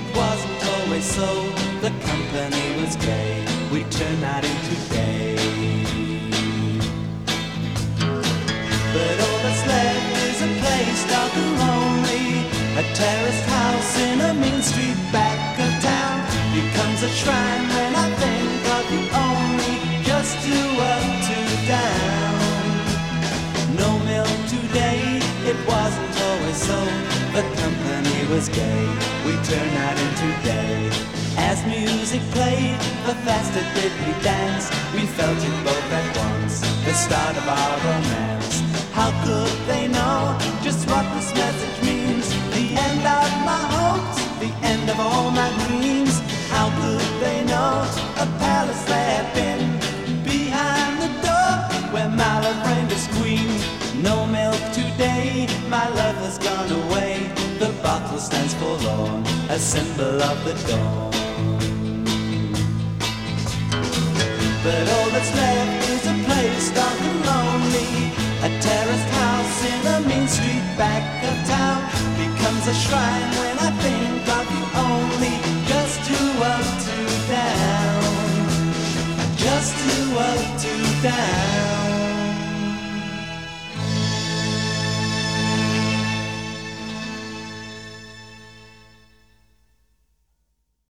it wasn't always so. The company was gay, we turned night into gay. But all that's left is a place dark and lonely. A terraced house in a mean street back of town becomes a shrine was gay, we turned night into day. As music played, the faster did we dance. We felt it both at once, the start of our romance. How could they know just what this message means? The end of my hopes, the end of all my dreams. How could they know a palace there had been behind the door where my love reigned as queen? No milk today, my love has gone away. Bottle stands forlorn, a symbol of the dawn. But all that's left is a place dark and lonely. A terraced house in a mean street back of town becomes a shrine when I think of you only. Just two up, two down. Just two up, two down.